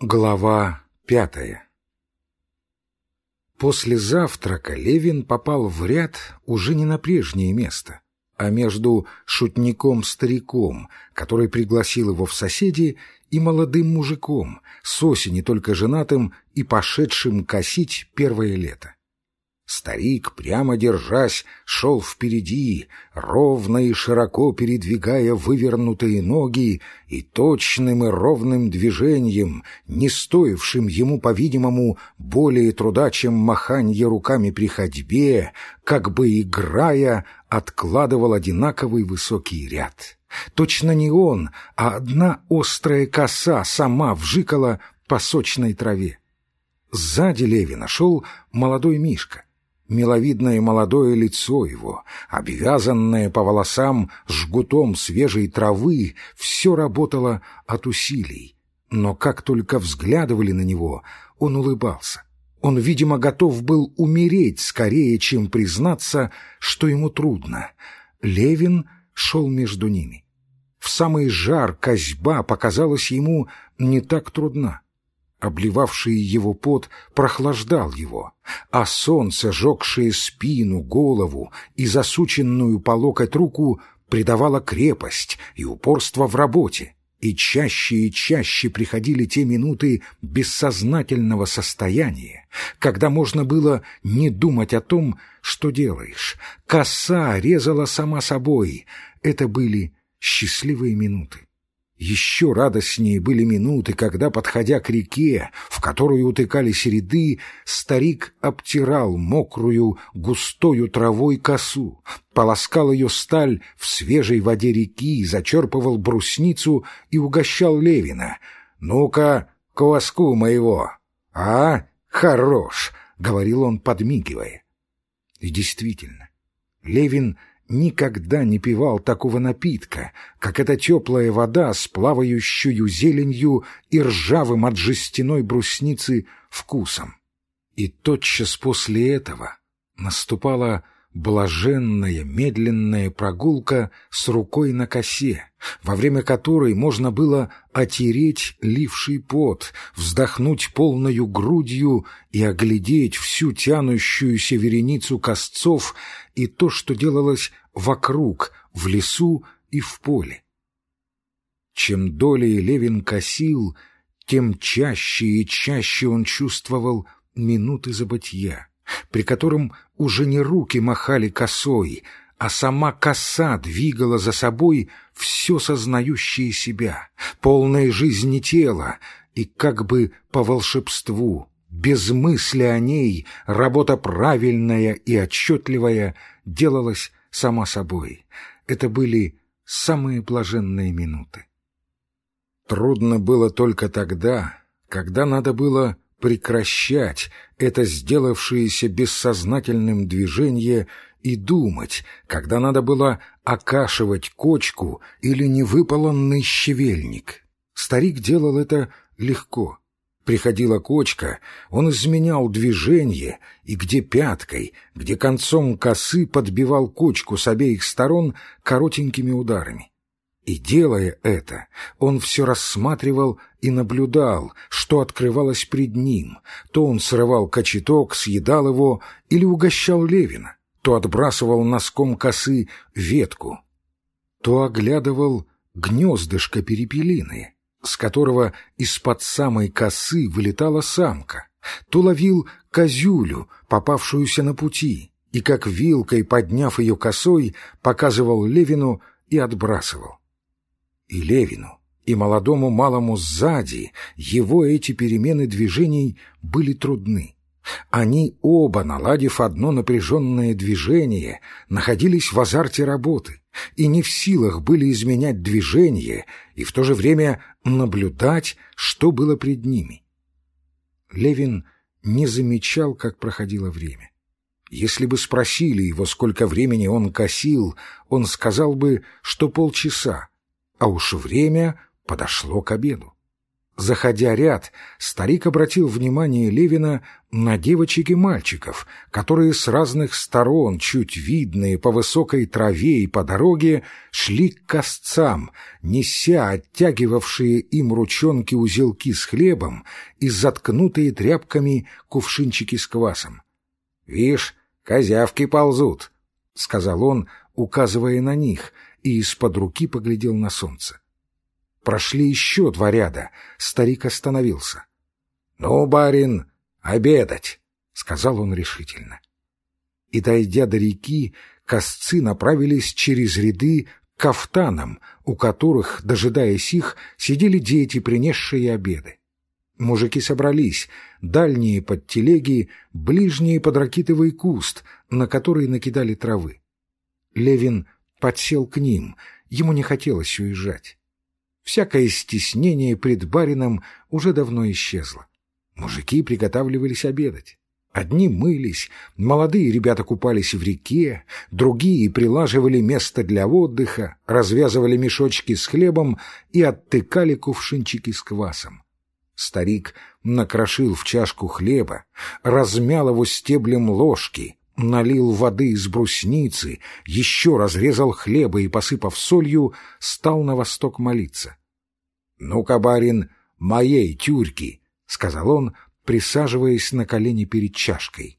Глава пятая После завтрака Левин попал в ряд уже не на прежнее место, а между шутником-стариком, который пригласил его в соседи, и молодым мужиком, с осени только женатым и пошедшим косить первое лето. Старик, прямо держась, шел впереди, ровно и широко передвигая вывернутые ноги и точным и ровным движением, не стоившим ему, по-видимому, более труда, чем маханье руками при ходьбе, как бы играя, откладывал одинаковый высокий ряд. Точно не он, а одна острая коса сама вжикала по сочной траве. Сзади Левина шел молодой Мишка миловидное молодое лицо его, обвязанное по волосам жгутом свежей травы, все работало от усилий. Но как только взглядывали на него, он улыбался. Он, видимо, готов был умереть скорее, чем признаться, что ему трудно. Левин шел между ними. В самый жар козьба показалась ему не так трудна обливавший его пот, прохлаждал его, а солнце, жегшее спину, голову и засученную по локоть руку, придавало крепость и упорство в работе, и чаще и чаще приходили те минуты бессознательного состояния, когда можно было не думать о том, что делаешь. Коса резала сама собой. Это были счастливые минуты. Еще радостнее были минуты, когда, подходя к реке, в которую утыкались ряды, старик обтирал мокрую, густою травой косу, полоскал ее сталь в свежей воде реки, зачерпывал брусницу и угощал Левина. «Ну-ка, кваску моего! А, хорош!» — говорил он, подмигивая. И действительно, Левин — никогда не пивал такого напитка, как эта теплая вода с плавающую зеленью и ржавым от жестяной брусницы вкусом. И тотчас после этого наступала блаженная медленная прогулка с рукой на косе, во время которой можно было отереть ливший пот, вздохнуть полною грудью и оглядеть всю тянущуюся вереницу косцов и то, что делалось вокруг, в лесу и в поле. Чем долей Левин косил, тем чаще и чаще он чувствовал минуты забытья при котором уже не руки махали косой, а сама коса двигала за собой все сознающее себя, полное жизни тела, и как бы по волшебству, без мысли о ней, работа правильная и отчетливая делалась сама собой. Это были самые блаженные минуты. Трудно было только тогда, когда надо было прекращать это сделавшееся бессознательным движение и думать, когда надо было окашивать кочку или невыполонный щевельник. Старик делал это легко. Приходила кочка, он изменял движение, и где пяткой, где концом косы подбивал кочку с обеих сторон коротенькими ударами. И, делая это, он все рассматривал и наблюдал, что открывалось пред ним. То он срывал кочеток, съедал его или угощал Левина, то отбрасывал носком косы ветку, то оглядывал гнездышко перепелины, с которого из-под самой косы вылетала самка, то ловил козюлю, попавшуюся на пути, и как вилкой, подняв ее косой, показывал Левину и отбрасывал и Левину, и молодому малому сзади его эти перемены движений были трудны. Они оба, наладив одно напряженное движение, находились в азарте работы и не в силах были изменять движение и в то же время наблюдать, что было пред ними. Левин не замечал, как проходило время. Если бы спросили его, сколько времени он косил, он сказал бы, что полчаса, а уж время подошло к обеду. Заходя ряд, старик обратил внимание Левина на девочек и мальчиков, которые с разных сторон, чуть видные по высокой траве и по дороге, шли к косцам, неся оттягивавшие им ручонки узелки с хлебом и заткнутые тряпками кувшинчики с квасом. — Вишь, козявки ползут, — сказал он, указывая на них, и из-под руки поглядел на солнце. Прошли еще два ряда. Старик остановился. — Ну, барин, обедать, — сказал он решительно. И, дойдя до реки, косцы направились через ряды к кафтанам, у которых, дожидаясь их, сидели дети, принесшие обеды. Мужики собрались, дальние под телеги, ближние под ракитовый куст, на который накидали травы. Левин подсел к ним, ему не хотелось уезжать. Всякое стеснение пред барином уже давно исчезло. Мужики приготавливались обедать. Одни мылись, молодые ребята купались в реке, другие прилаживали место для отдыха, развязывали мешочки с хлебом и оттыкали кувшинчики с квасом. Старик накрошил в чашку хлеба, размял его стеблем ложки, налил воды из брусницы, еще разрезал хлеба и, посыпав солью, стал на восток молиться. — Ну-ка, барин, моей тюрьки, — сказал он, присаживаясь на колени перед чашкой.